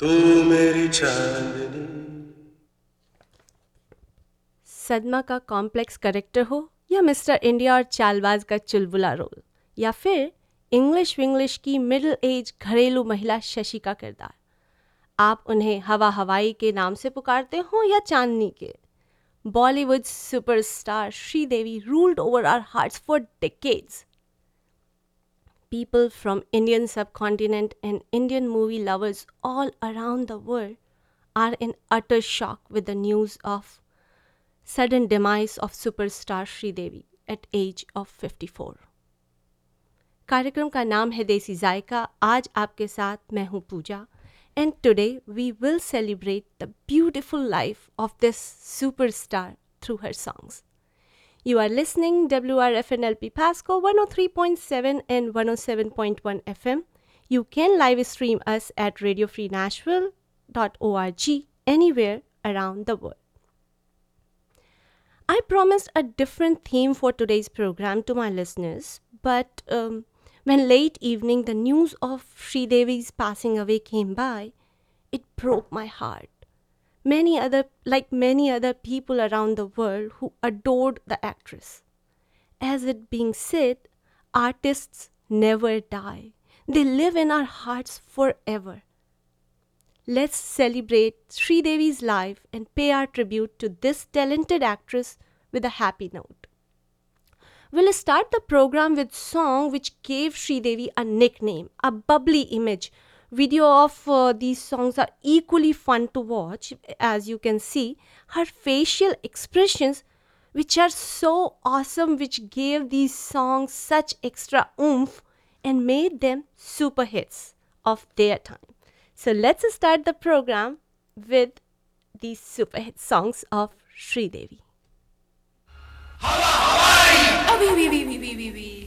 तू मेरी चांदनी। सदमा का कॉम्प्लेक्स करेक्टर हो या मिस्टर इंडिया और चालबाज का चुलबुला रोल, या फिर इंग्लिश विंग्लिश की मिडिल एज घरेलू महिला शशि का किरदार। आप उन्हें हवा हवाई के नाम से पुकारते हो या चांदनी के? Bollywood superstar Sridevi ruled over our hearts for decades people from Indian subcontinent and Indian movie lovers all around the world are in utter shock with the news of sudden demise of superstar Sridevi at age of 54. कार्यक्रम का नाम है देसी जायका आज आपके साथ मैं हूँ Puja and today we will celebrate the beautiful life of this superstar through her songs you are listening WRFNLP Pasco 103.7 and 107.1 FM. You can live stream us at radiofreenashville.org anywhere around the world. I promised a different theme for today's program to my listeners, but um, when late evening the news of Sri Devi's passing away came by, it broke my heart many other like many other people around the world who adored the actress. As it being said artists never die. They live in our hearts forever. Let's celebrate Sri Devi's life and pay our tribute to this talented actress with a happy note. We'll start the program with song which gave Sri Devi a nickname a bubbly image video of uh, these songs are equally fun to watch. As you can see her facial expressions which are so awesome which gave these songs such extra oomph and made them super hits of their time. So let's start the program with these super hit songs of Sri Devi. Oh, wee, wee, wee, wee, wee, wee, wee.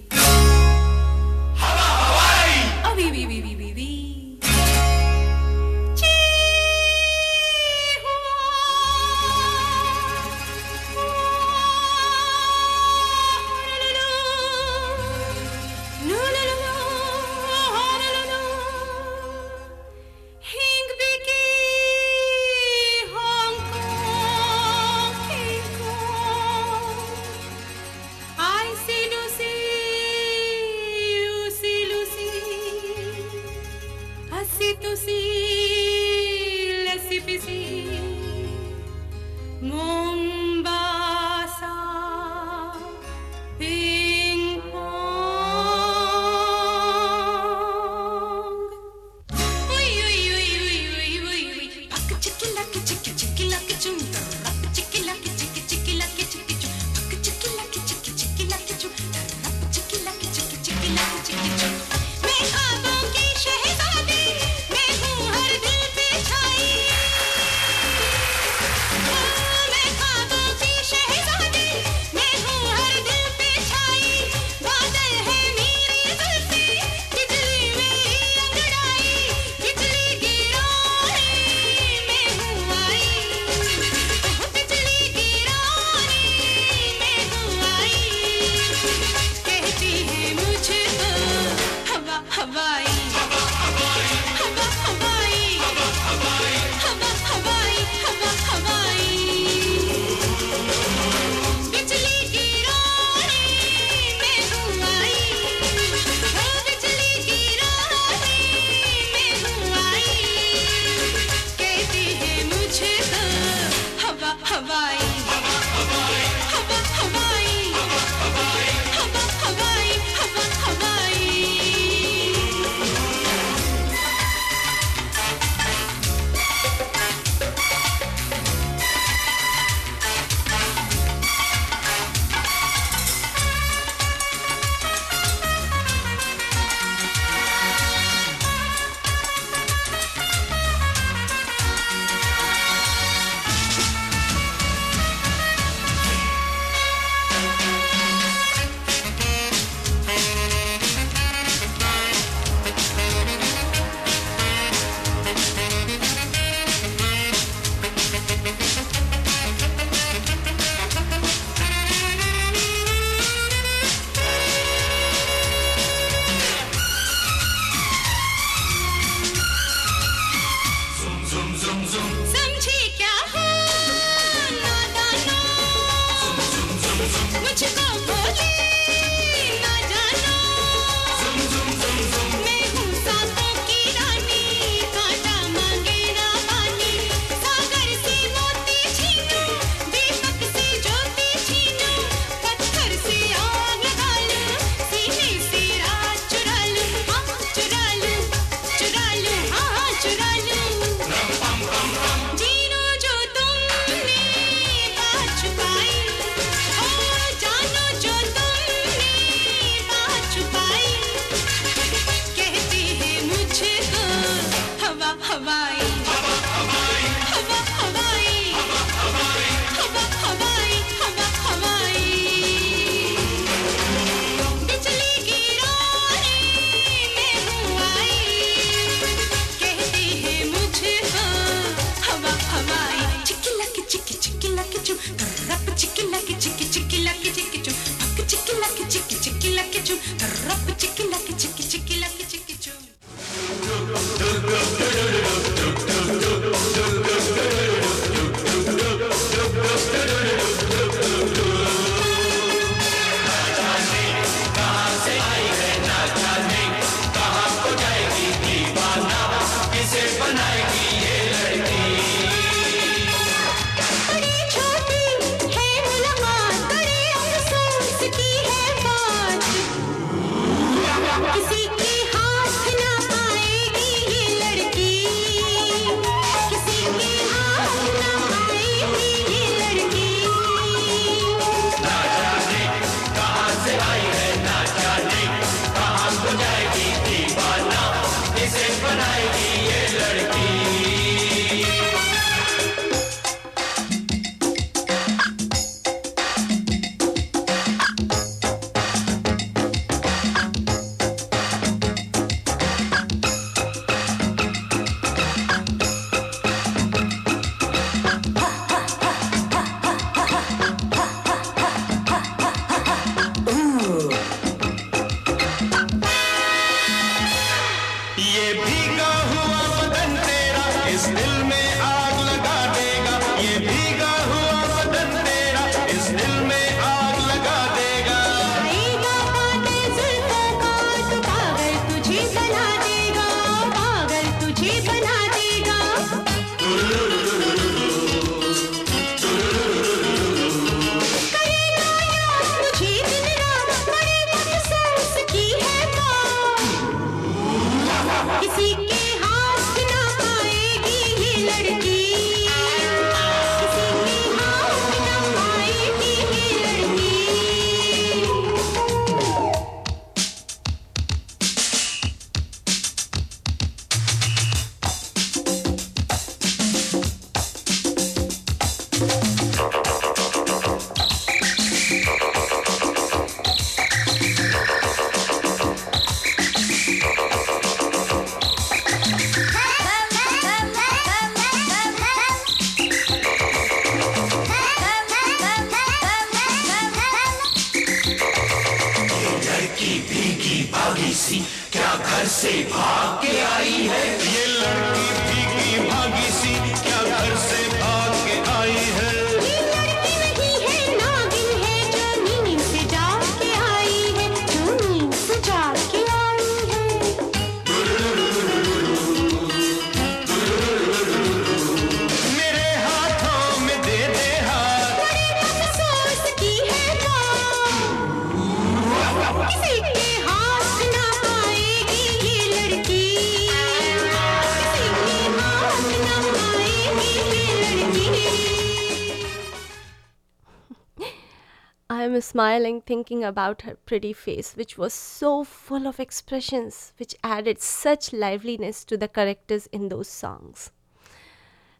smiling thinking about her pretty face, which was so full of expressions, which added such liveliness to the characters in those songs.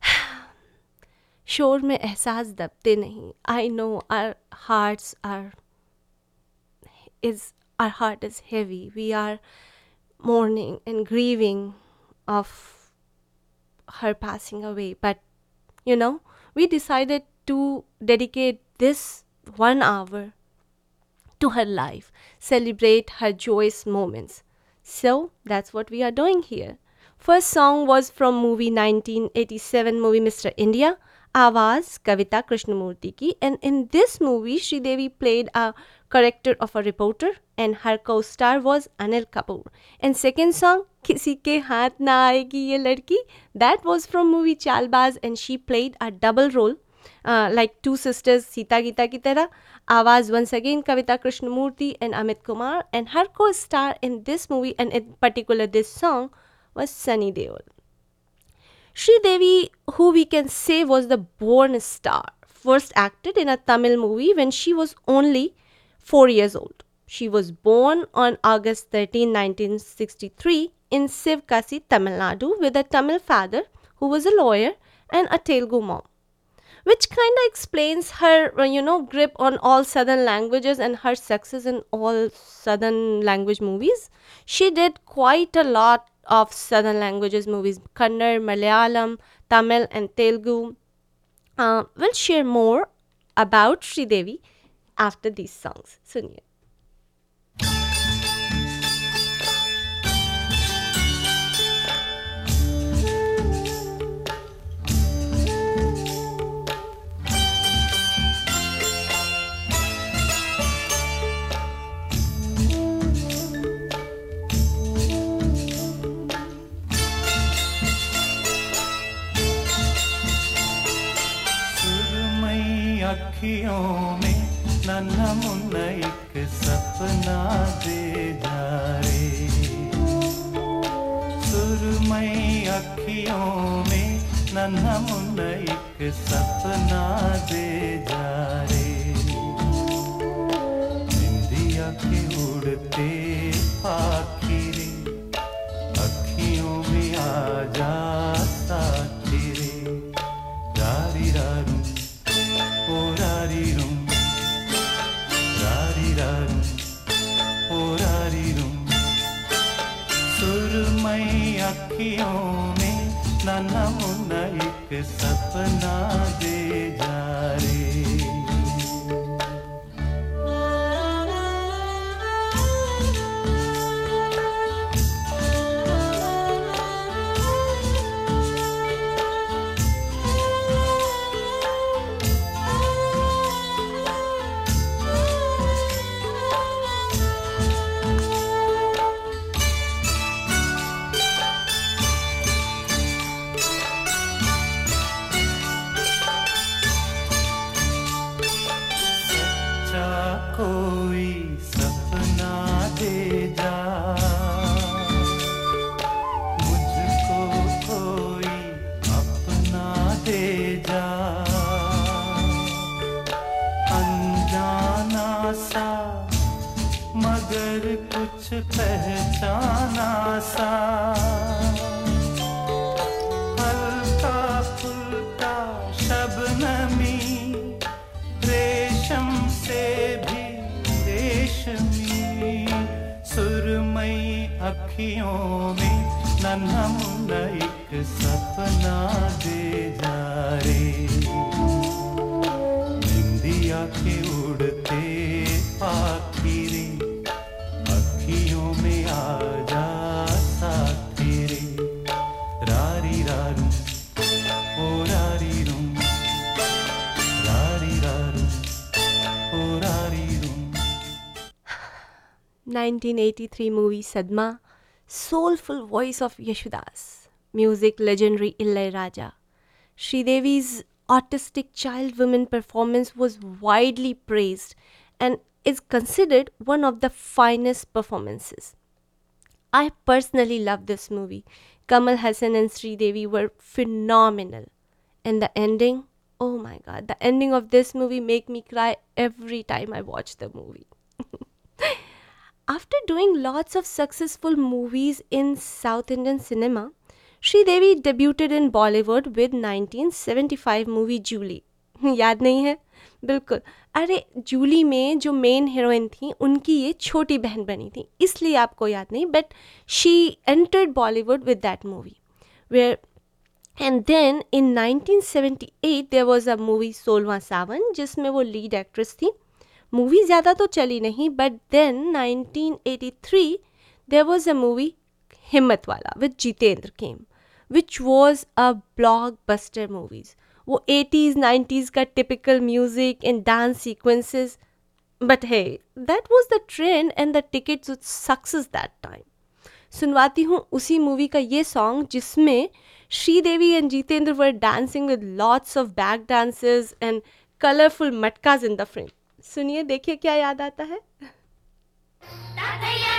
शोर में एहसास दबते नहीं I know our hearts are is our heart is heavy we are mourning and grieving of her passing away but you know we decided to dedicate this one hour to her life celebrate her joyous moments. So that's what we are doing here. First song was from movie 1987 movie mr india Awaz Kavita Krishnamurti ki. And in this movie Devi played a character of a reporter and her co-star was Anil Kapoor. And second song Kisi ke haath na aayegi ye ladki that was from movie Chalbaz and she played a double role uh, like two sisters Sita Gita ki tarah Awaz once again Kavita Krishnamurti and Amit Kumar and her co-star in this movie and in particular this song was Sunny Deol Sri Devi, who we can say was the born star, first acted in a Tamil movie when she was only 4 years old. She was born on August 13, 1963 in Sivkasi, Tamil Nadu with a Tamil father who was a lawyer and a Telugu mom. Which kind of explains her, uh, you know, grip on all southern languages and her success in all southern language movies. She did quite a lot of southern languages movies Kannada, Malayalam, Tamil, and Telugu. Uh, we'll share more about Sri Devi after these songs. Suniye. अखियों में नन्हा मुन्ना एक सपना दे जा रे। सुरमई अखियों में नन्हा मुन्ना एक सपना दे जा रे। इंदिया के उड़ते आखिरी अखियों में आ जा सुरमई में मुन्ना एक सपना 1983 movie Sadma, soulful voice of Yashudas, music legendary Illai Raja. Sridevi's autistic child woman performance was widely praised and is considered one of the finest performances. I personally love this movie. Kamal Hassan and Sridevi were phenomenal. And the ending, oh my god, the ending of this movie make me cry every time I watch the movie. After doing lots of successful movies in South Indian cinema, Sridevi debuted in Bollywood with 1975 movie Julie. याद नहीं है? बिल्कुल। अरे जूली में जो main heroine थी उनकी ये छोटी बहन बनी थी। इसलिए आपको याद नहीं but she entered Bollywood with that movie where and then in 1978 there was a movie Solva Sawan जिसमें वो लीड एक्ट्रेस थी। मूवी ज़्यादा तो चली नहीं but then 1983 there was a movie Himmat Wala with Jeetendra came which was a blockbuster movies वो 80s 90s का typical music and dance sequences but है that was the trend and the tickets success that time सुनवाती हूँ उसी movie का ये song जिसमें Sridevi and Jeetendra were dancing with lots of back dances and colourful मटकाज in the frame सुनिए देखिए क्या याद आता है। तातैया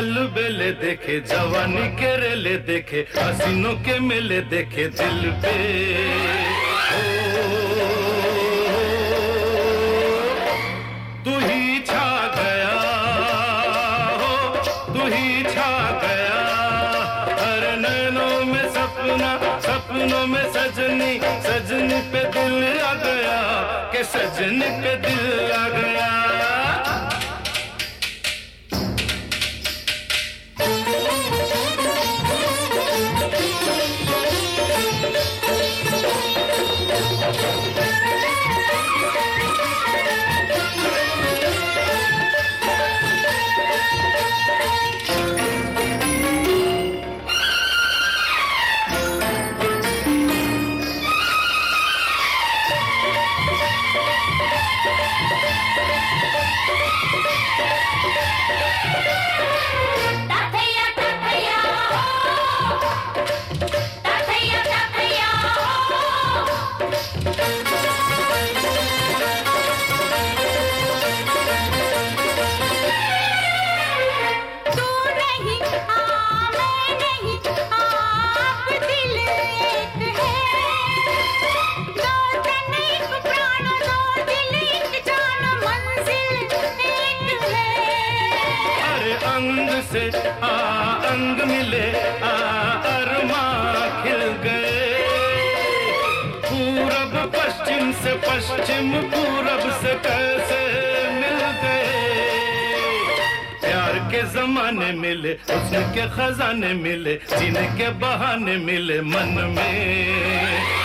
कई अलबेले देखे, जवानी के रेले देखे, हसीनों के मेले देखे दिल पे। तू ही छा गया हो तू ही छा गया। हर नैनों में सपना, सपनों में सजनी सजनी पे दिल आ गया, के सजनी पे दिल आ गया। पश्चिम पूरब से कैसे मिल गए प्यार के जमाने मिले, उसके खजाने मिले, जीने के बहाने मिले मन में।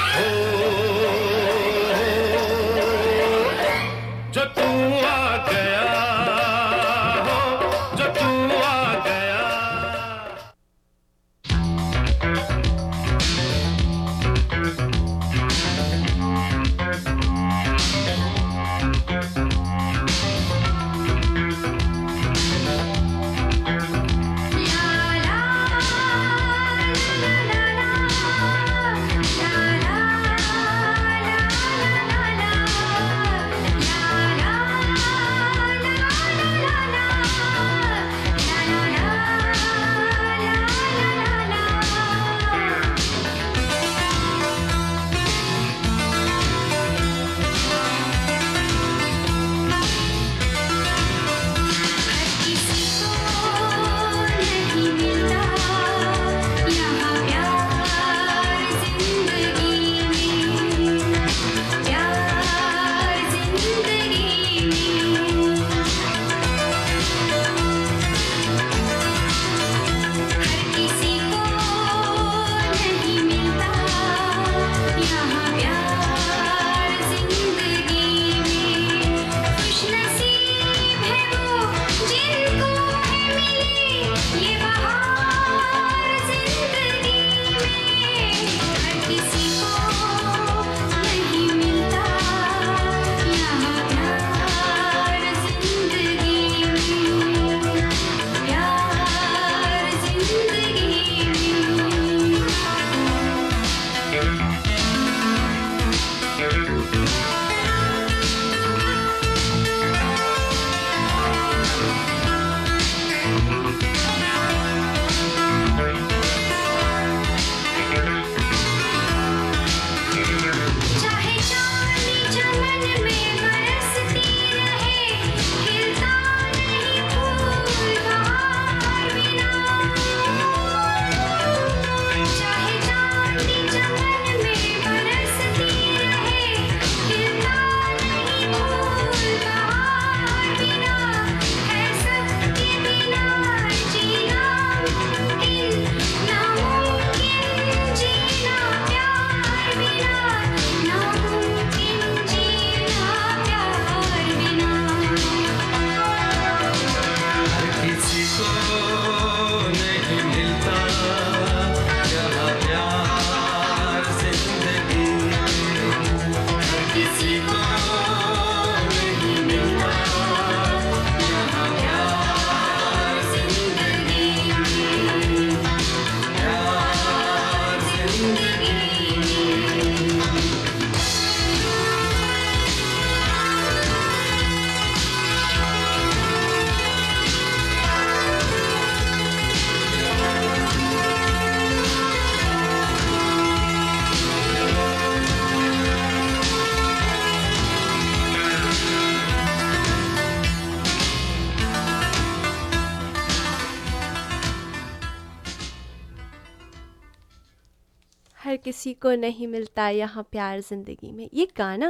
किसी को नहीं मिलता यहाँ प्यार ज़िंदगी में। ये गाना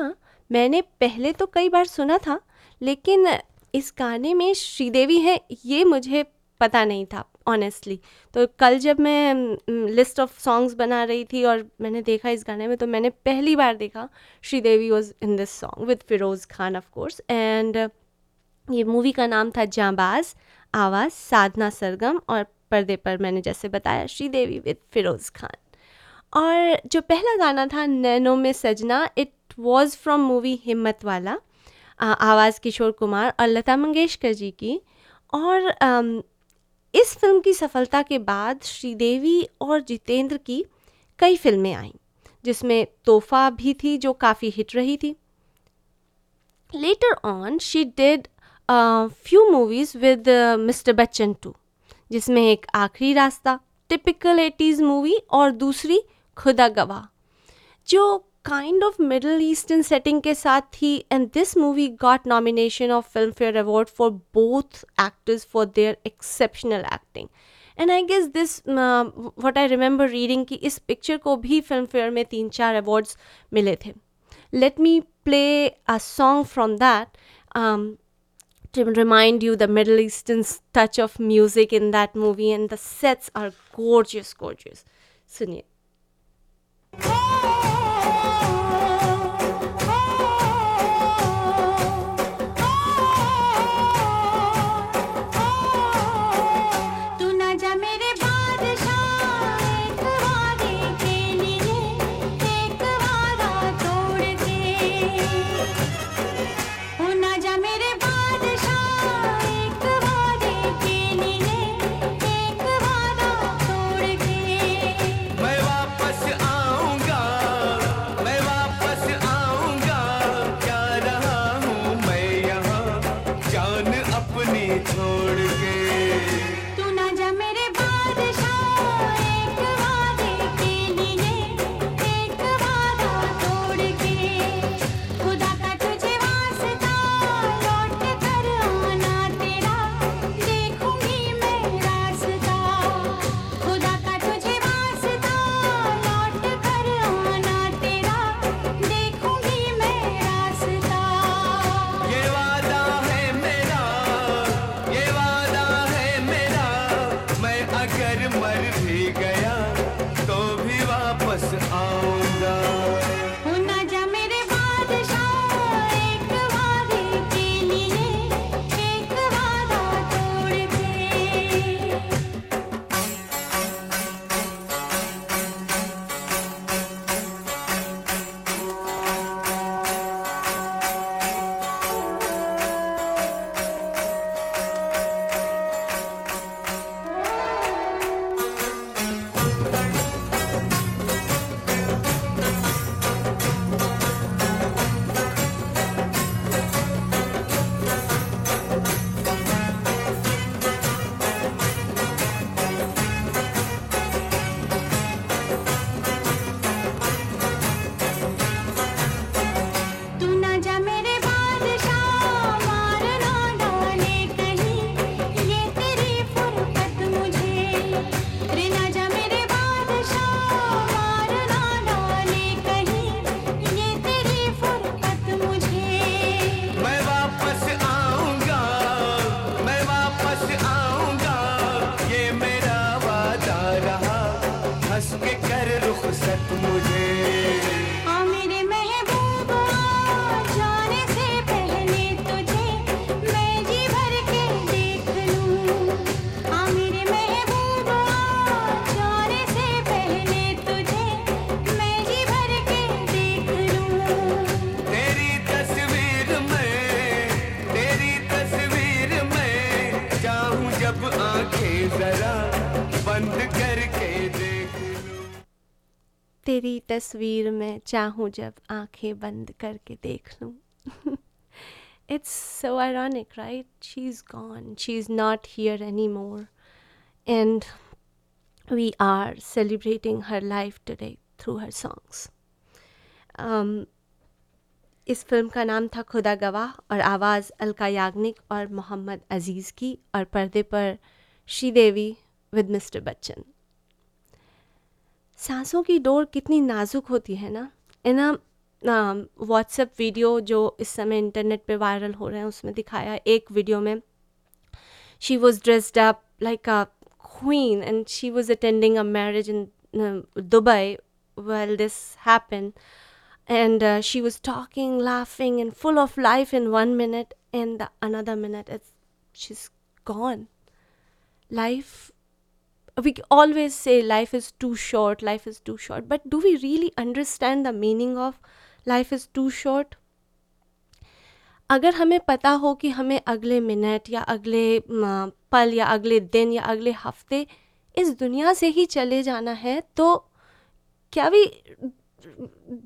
मैंने पहले तो कई बार सुना था, लेकिन इस गाने में श्रीदेवी है, ये मुझे पता नहीं था ऑनेस्टली तो कल जब मैं लिस्ट ऑफ़ सॉन्ग्स बना रही थी और मैंने देखा इस गाने में तो मैंने पहली बार देखा Sridevi was in this song with Feroz Khan of course and ये मूवी का नाम था जांबाज, आवाज़, साधना सरगम और पर्दे पर मैंने जैसे बताया, श्रीदेवी विद फिरोज़ खान और जो पहला गाना था, नैनो में सजना इट वॉज़ फ्रॉम मूवी हिम्मत वाला आवाज़ किशोर कुमार और लता मंगेशकर जी की। और इस फ़िल्म की सफलता के बाद श्रीदेवी और जितेंद्र की कई फ़िल्में आईं, जिसमें तोहफा भी थी, जो काफ़ी हिट रही थी। Later on she did few movies with mister Bachchan too, जिसमें एक आखिरी रास्ता टिपिकल एटीज़ मूवी और दूसरी खुदा गवाह जो kind of middle eastern setting के साथ थी and this movie got nomination of Filmfare award for both actors for their exceptional acting and I guess this what I remember reading कि इस picture को भी फ़िल्म फेयर में तीन चार अवार्ड्स मिले थे let me play a song from that um, to remind you the Middle Eastern touch of music in that movie, and the sets are gorgeous, gorgeous. Suniye. Hey! तेरी तस्वीर में चाहूँ जब आँखें बंद करके देख लूँ। It's so ironic right she is gone she is not here any more and we are celebrating her life today through her songs इस फ़िल्म का नाम था खुदा गवाह और आवाज़ अलका याग्निक और मोहम्मद अज़ीज़ की और पर्दे पर श्रीदेवी विद मिस्टर बच्चन। सांसों की डोर कितनी नाजुक होती है ना? इन व्हाट्सएप वीडियो जो इस समय इंटरनेट पे वायरल हो रहे हैं, उसमें दिखाया एक वीडियो में। She was dressed up like a queen and she was attending a marriage in Dubai well this happen and she was talking laughing and full of life in one minute and the another minute is she is gone life we always say life is too short life is too short but do we really understand the meaning of life is too short अगर हमें पता हो कि हमें अगले minute या अगले पल या अगले दिन या अगले हफ़्ते इस दुनिया से ही चले जाना है तो क्या we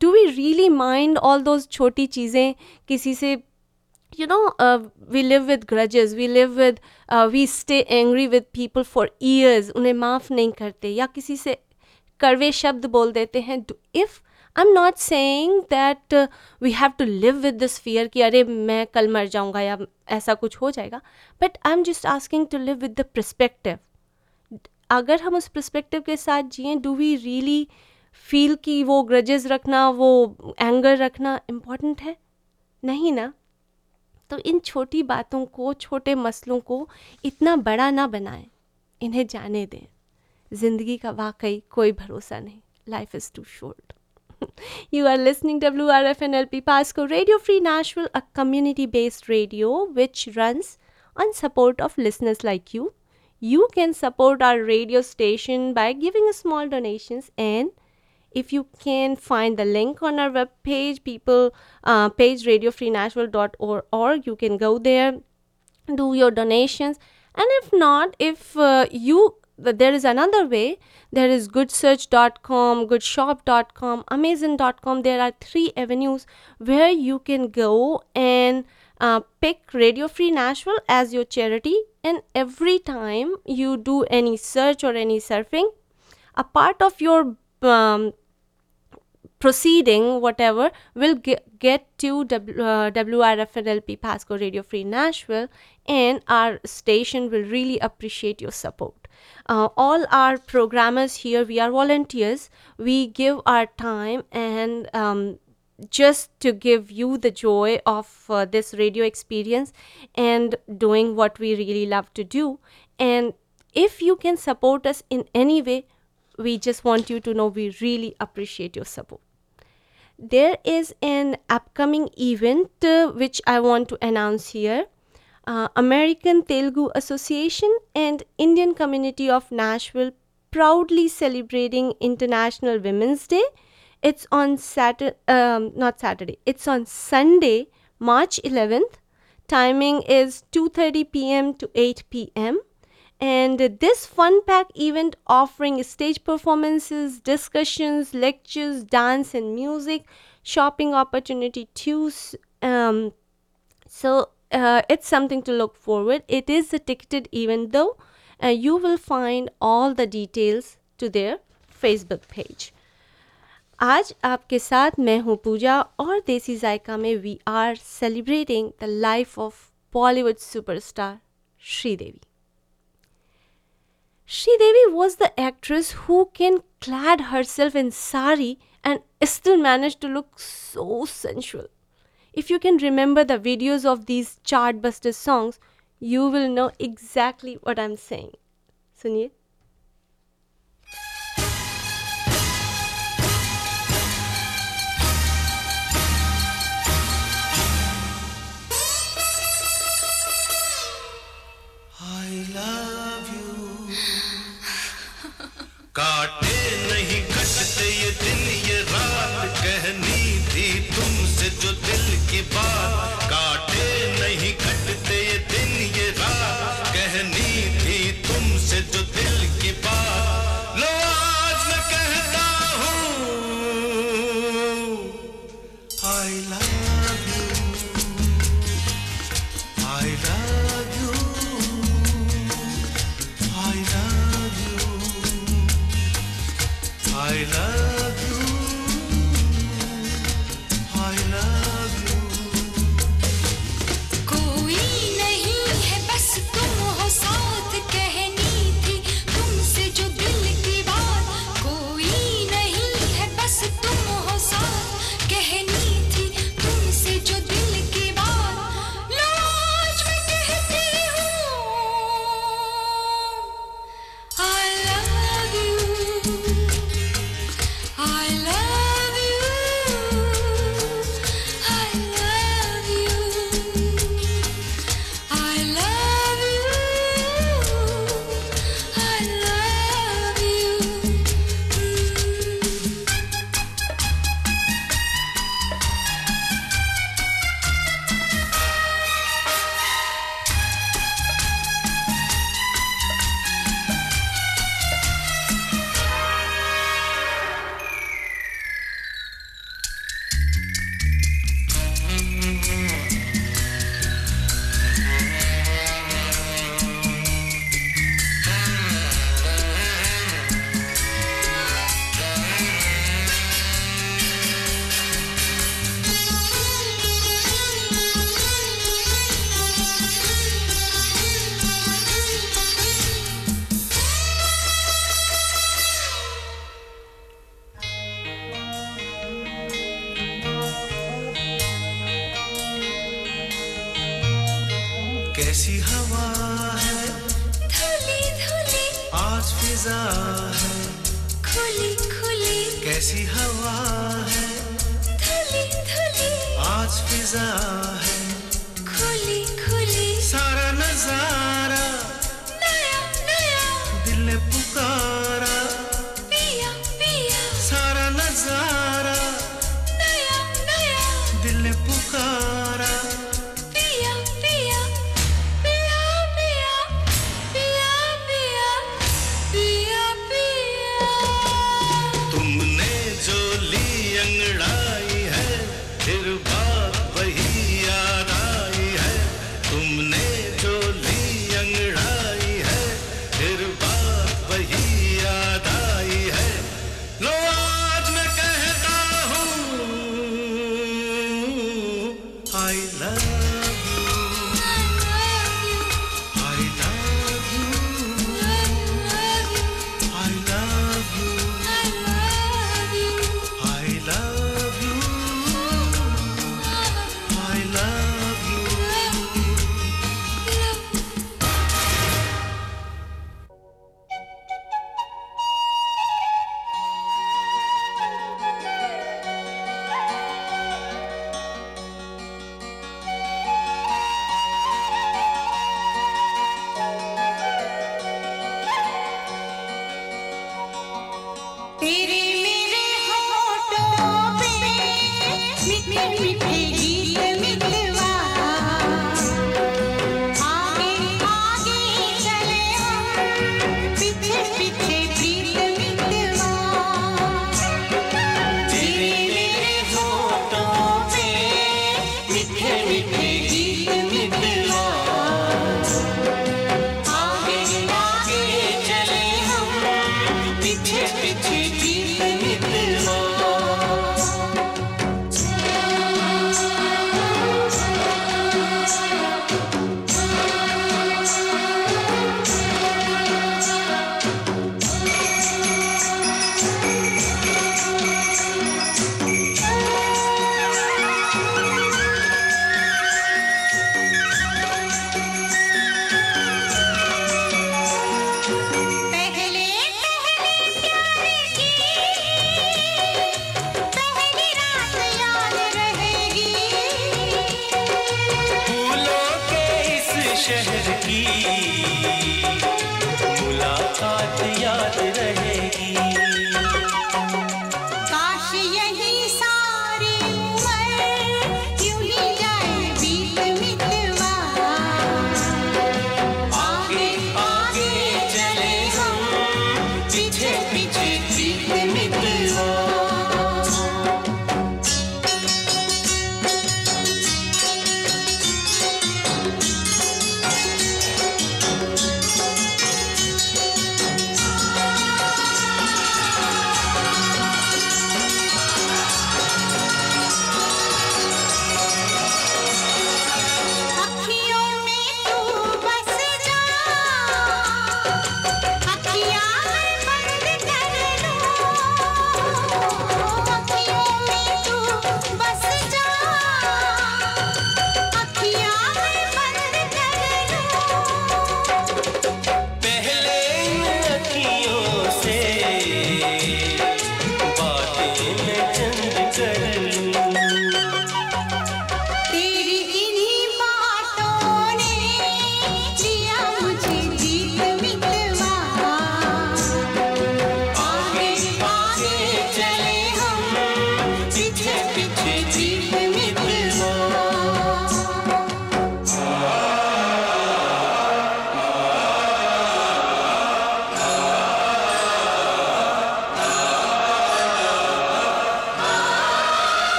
do we really mind all those छोटी चीज़ें किसी से you know uh, we live with grudges. We live with uh, we stay angry with people for years. उन्हें माफ़ नहीं करते या किसी से कड़वे शब्द बोल देते हैं। If I am not saying that we have to live with this fear कि अरे मैं कल मर जाऊँगा या ऐसा कुछ हो जाएगा। But I am just asking to live with the perspective अगर हम उस प्रस्पेक्टिव के साथ जिए डू वी रियली फील कि वो ग्रजेस रखना वो एंगर रखना इंपॉर्टेंट है? नहीं ना। तो इन छोटी बातों को छोटे मसलों को इतना बड़ा ना बनाएँ इन्हें जाने दें ज़िंदगी का वाकई कोई भरोसा नहीं life is too short you are listening WRFNLP Pasco Radio Free Nashville, a community-based radio which runs on support of listeners like you. You can support our radio station by giving small donations and if you can find the link on our web page people uh, page radiofreenashville.org you can go there do your donations. And if not if uh, you there is another way. There is goodsearch.com goodshop.com amazon.com there are three avenues where you can go and uh, pick radio free nashville as your charity. And every time you do any search or any surfing a part of your um, proceeding whatever will get, get to w, uh, WRFNLP Pasco Radio Free Nashville and our station will really appreciate your support. Uh, all our programmers here, we are volunteers. We give our time and um, just to give you the joy of uh, this radio experience and doing what we really love to do. And if you can support us in any way, we just want you to know we really appreciate your support. There is an upcoming event uh, which I want to announce here. Uh, American Telugu Association and Indian Community of Nashville proudly celebrating International Women's Day. It's on Saturday, um, not Saturday. It's on Sunday, March 11th. Timing is 2:30 p.m. to 8 p.m. And this fun pack event offering stage performances, discussions, lectures, dance and music, shopping opportunity too. Um, so uh, it's something to look forward. It is a ticketed event though. Uh, you will find all the details to their Facebook page. आज आपके साथ मैं हूँ पूजा और देसी जायका में we are celebrating the life of Bollywood superstar Sridevi Sridevi was the actress who can clad herself in sari and still manage to look so sensual. If you can remember the videos of these chartbuster songs, you will know exactly what I'm saying. Suniye. I love காட்டு I love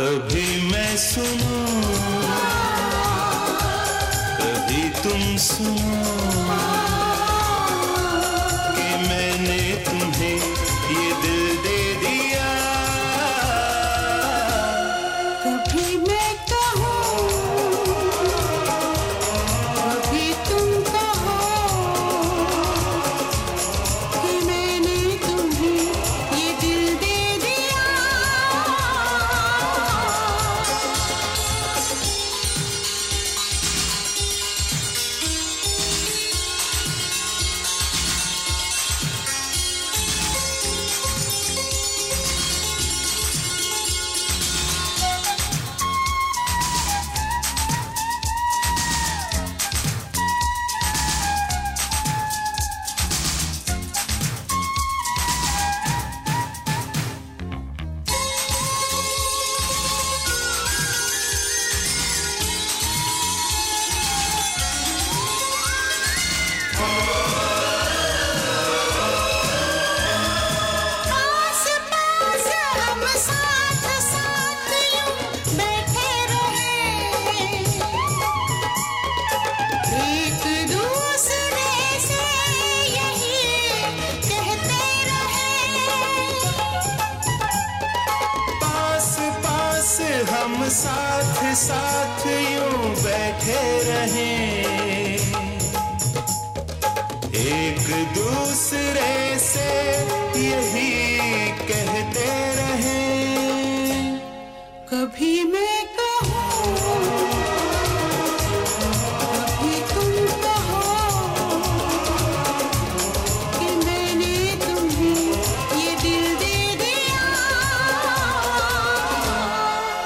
कभी मैं सुनो? कभी तुम सुनो? कभी मैं कहूँ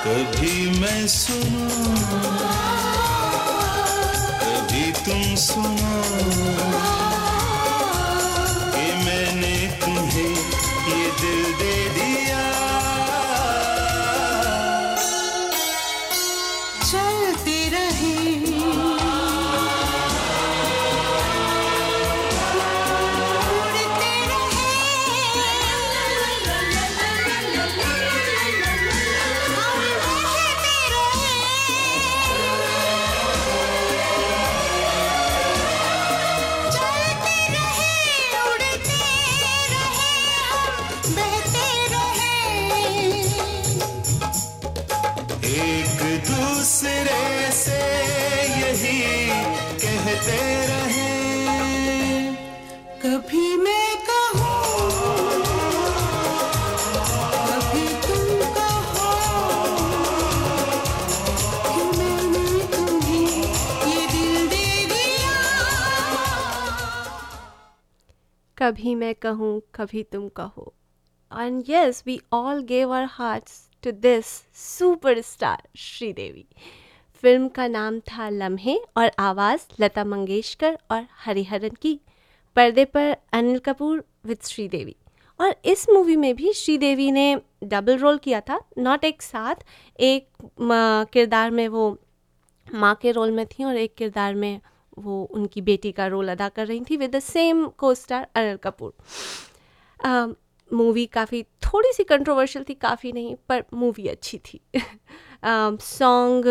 कभी मैं सुनो कभी तुम सुनो। कभी मैं कहूँ, कभी तुम कहो। And yes, we all gave our hearts to this superstar Sridevi film का नाम था लम्हे और आवाज़ लता मंगेशकर और हरिहरन की। पर्दे पर अनिल कपूर विद श्रीदेवी और इस मूवी में भी श्रीदेवी ने डबल रोल किया था। नॉट एक साथ, एक किरदार में वो माँ के रोल में थी और एक किरदार में वो उनकी बेटी का रोल अदा कर रही थी with the same costar Anil Kapoor movie काफ़ी थोड़ी सी कंट्रोवर्शियल थी, काफ़ी नहीं, पर मूवी अच्छी थी। सॉन्ग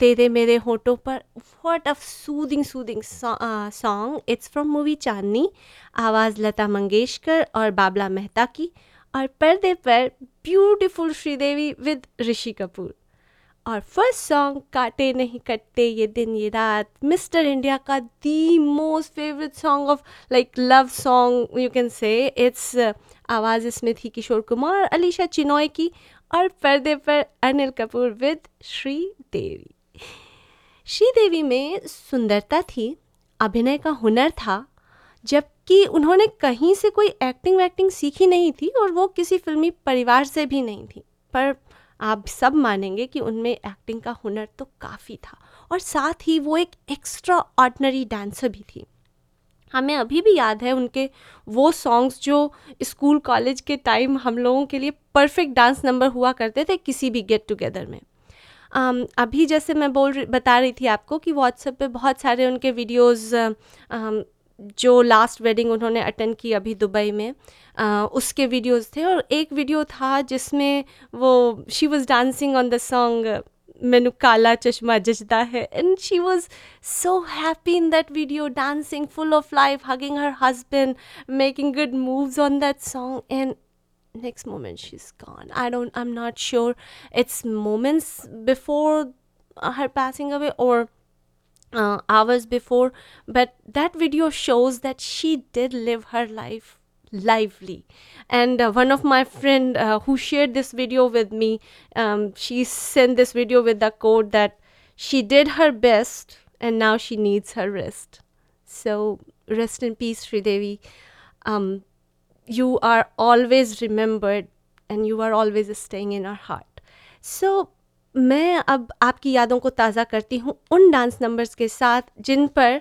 तेरे मेरे होठों पर what a soothing soothing song it's from movie Chandni, आवाज़ लता मंगेशकर और बाबला मेहता की, और पर्दे पर ब्यूटीफुल श्रीदेवी विद ऋषि कपूर। और फ़र्स्ट सॉन्ग काटे नहीं कटते ये दिन, ये रात। मिस्टर इंडिया का the most favourite song of like love song you can say it's आवाज़ इसमें थी किशोर कुमार और अलीशा चिनॉय की, और पर्दे पर अनिल कपूर विद श्रीदेवी। श्रीदेवी में सुंदरता थी, अभिनय का हुनर था, जबकि उन्होंने कहीं से कोई एक्टिंग वैक्टिंग सीखी नहीं थी और वो किसी फिल्मी परिवार से भी नहीं थी। पर आप सब मानेंगे कि उनमें एक्टिंग का हुनर तो काफ़ी था। और साथ ही वो एक एक्स्ट्रा ऑर्डनरी डांसर भी थी। हमें अभी भी याद है उनके वो सॉन्ग्स जो स्कूल कॉलेज के टाइम हम लोगों के लिए परफेक्ट डांस नंबर हुआ करते थे किसी भी गेट टुगेदर में। Um, अभी जैसे मैं बोल बता रही थी आपको कि व्हाट्सएप पे बहुत सारे उनके वीडियोस um, जो लास्ट वेडिंग उन्होंने अटेंड की अभी दुबई में आ, उसके वीडियोस थे और एक वीडियो था जिसमें वो she was dancing on the song Mainu Kala Chashma Jachda है and she was so happy in that video dancing full of life hugging her husband making good moves on that song and next moment she is gone I don't I am not sure it's moments before her passing away or uh, hours before but that video shows that she did live her life lively. And uh, one of my friend uh, who shared this video with me um, she sent this video with the quote that she did her best and now she needs her rest. So rest in peace Sridevi um, you are always remembered and you are always staying in our heart. So मैं अब आपकी यादों को ताज़ा करती हूँ उन dance numbers के साथ, जिन पर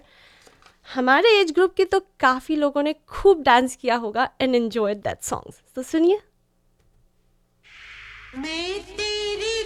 हमारे एज ग्रुप के तो काफ़ी लोगों ने खूब डांस किया होगा एंड एन्जॉय दैट सॉन्ग्स तो सुनिए। मैं तेरी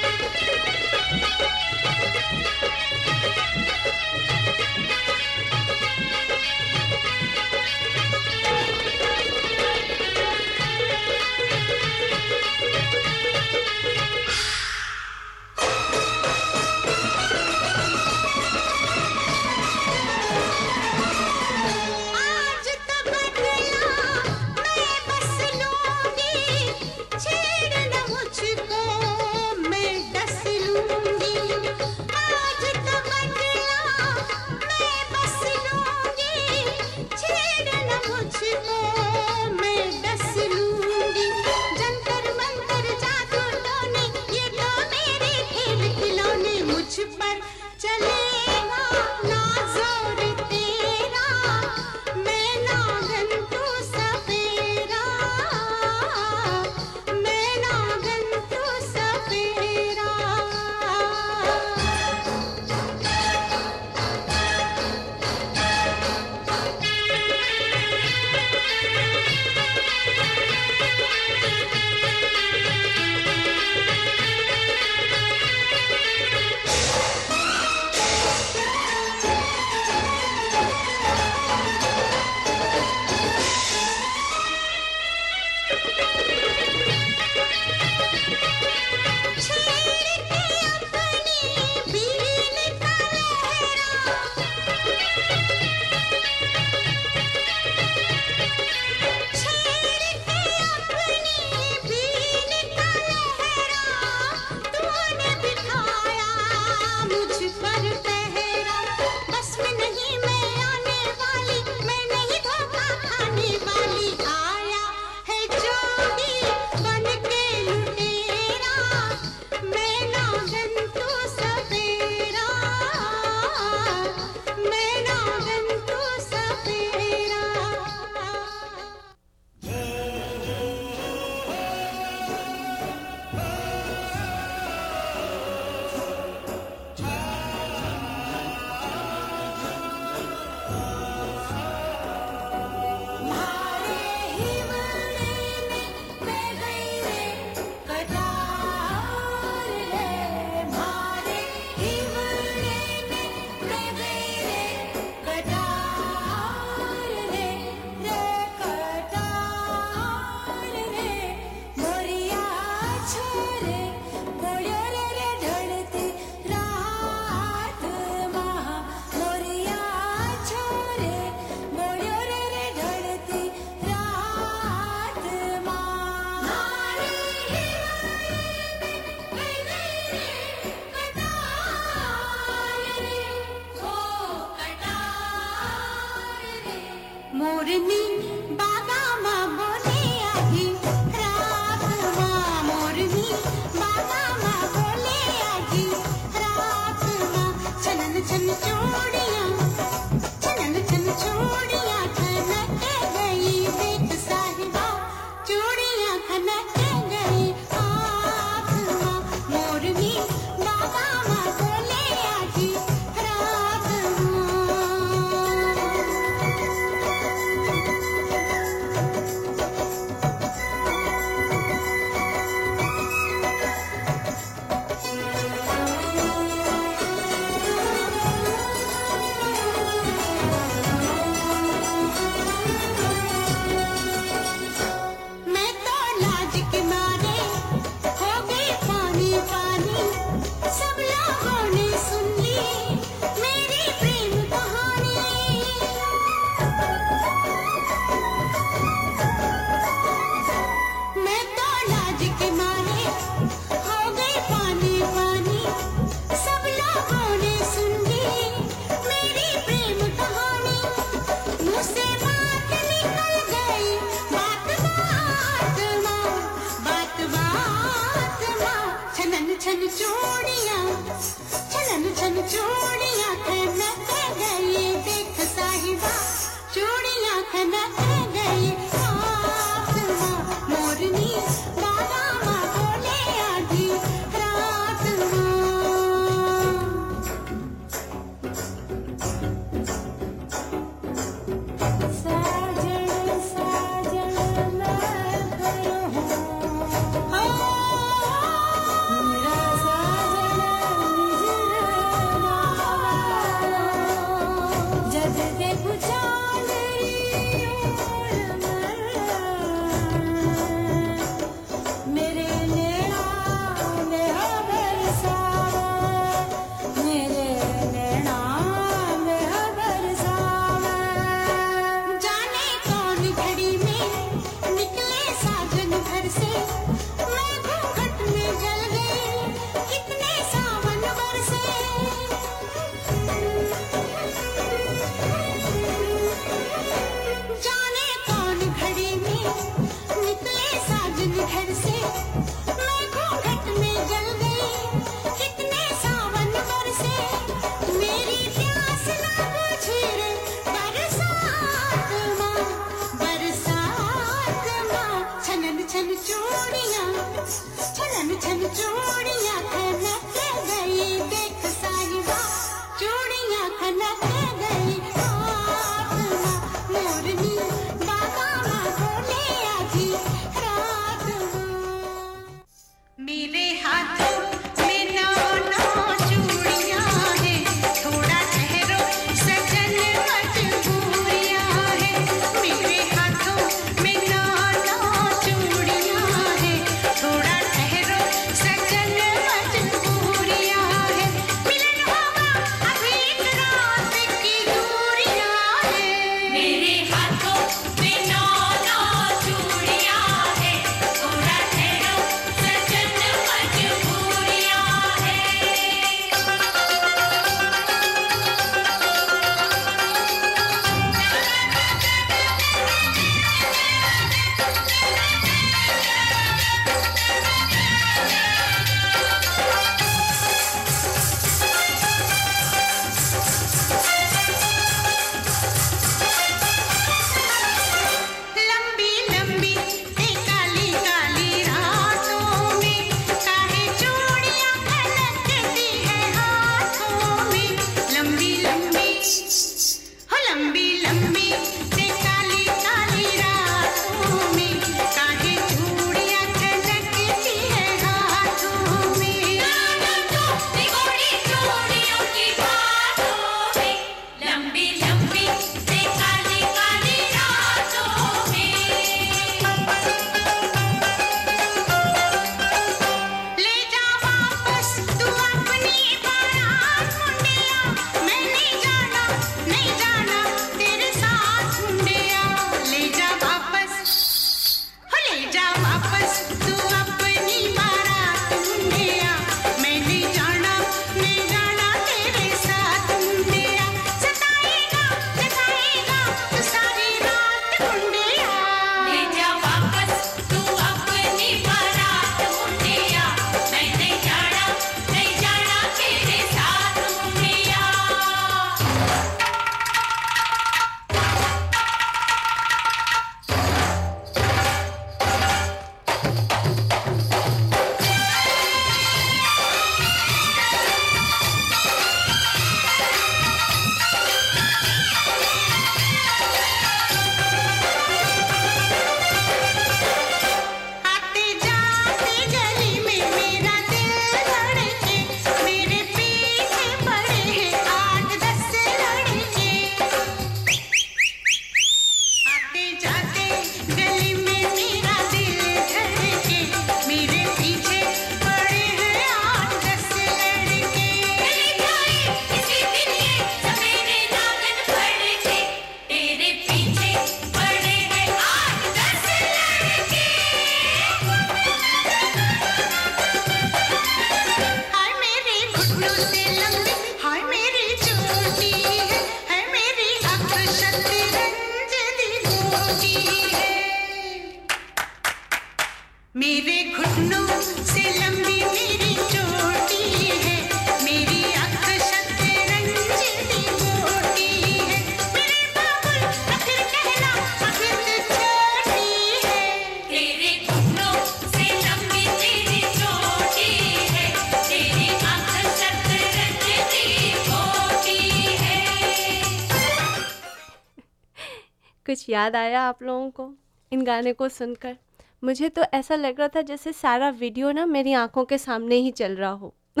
कुछ याद आया आप लोगों को इन गाने को सुनकर? मुझे तो ऐसा लग रहा था जैसे सारा वीडियो ना मेरी आँखों के सामने ही चल रहा हो।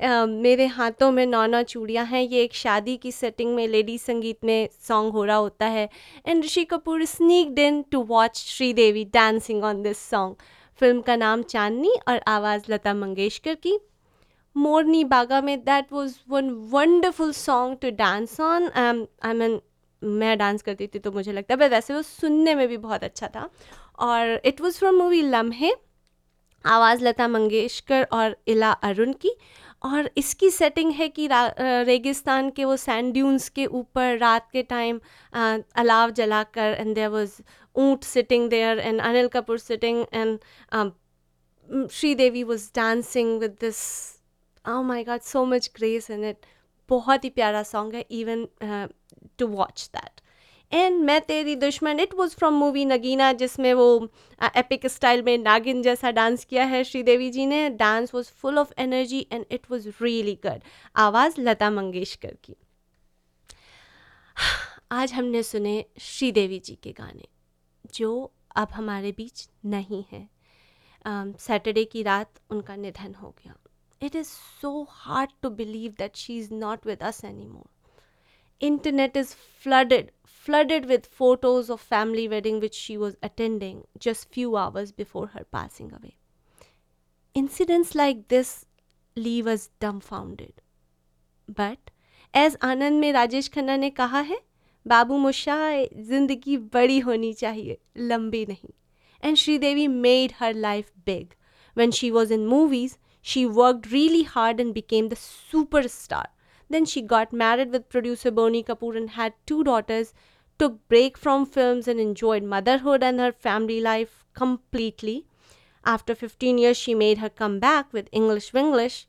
अ, मेरे हाथों में नौ नौ चूड़ियाँ हैं ये एक शादी की सेटिंग में लेडी संगीत में सॉन्ग हो रहा होता है। And Rishi Kapoor sneaked in to watch Sridevi dancing on this song film का नाम चांदनी और आवाज़ लता मंगेशकर की। मोरनी बागा में that was one wonderful song to dance on I mean मैं डांस करती थी तो मुझे लगता है वैसे वो सुनने में भी बहुत अच्छा था। और इट वॉज़ फ्रॉम मूवी लम्हे आवाज़ लता मंगेशकर और इला अरुण की। और इसकी सेटिंग है कि रेगिस्तान के वो सैंड ड्यून्स के ऊपर रात के टाइम अलाव जलाकर एंड देयर वाज ऊँट sitting there and Anil Kapoor sitting and Sridevi was dancing with this oh my god, so much grace in it बहुत ही प्यारा सॉन्ग है even to watch that and मैं तेरी दुश्मन it was from movie Nagina जिसमें वो epic style में नागिन जैसा डांस किया है श्रीदेवी जी ने. Dance was full of energy and it was really good आवाज़ लता मंगेशकर की. आज हमने सुने श्रीदेवी जी के गाने, जो अब हमारे बीच नहीं हैं. सैटरडे की रात उनका निधन हो गया. it is so hard to believe that she's not with us anymore internet is flooded flooded with photos of family wedding which she was attending just few hours before her passing away incidents like this leave us dumbfounded but as आनंद में राजेश खन्ना ने कहा है बाबू मुशाह जिंदगी बड़ी होनी चाहिए लंबी नहीं and Sridevi made her life big. When she was in movies, she worked really hard and became the superstar. Then she got married with producer Boni Kapoor and had two daughters, took break from films and enjoyed motherhood and her family life completely. After 15 years, she made her comeback with English Winglish.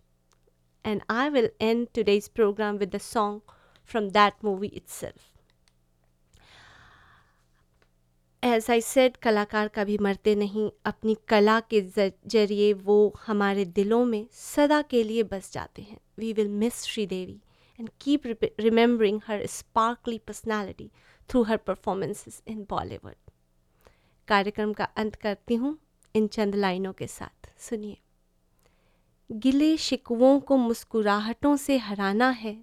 And I will end today's program with the song from that movie itself. As I said कलाकार कभी मरते नहीं। अपनी कला के ज़रिए वो हमारे दिलों में सदा के लिए बस जाते हैं। We will miss Sridevi and keep remembering her sparkly personality through her performances in Bollywood कार्यक्रम का अंत करती हूँ इन चंद लाइनों के साथ। सुनिए। गिले शिकवों को मुस्कुराहटों से हराना है।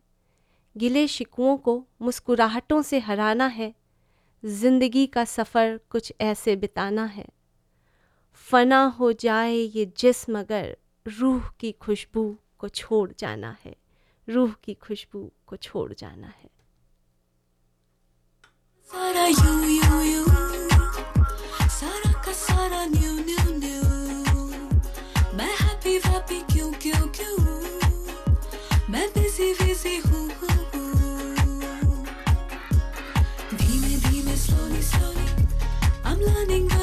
गिले शिकवों को मुस्कुराहटों से हराना है। ज़िंदगी का सफ़र कुछ ऐसे बिताना है। फना हो जाए ये जिस्म अगर रूह की खुशबू को छोड़ जाना है। रूह की खुशबू को छोड़ जाना है। सारा यू यू यू, सारा का सारा न्यू न्यू न्यू। learning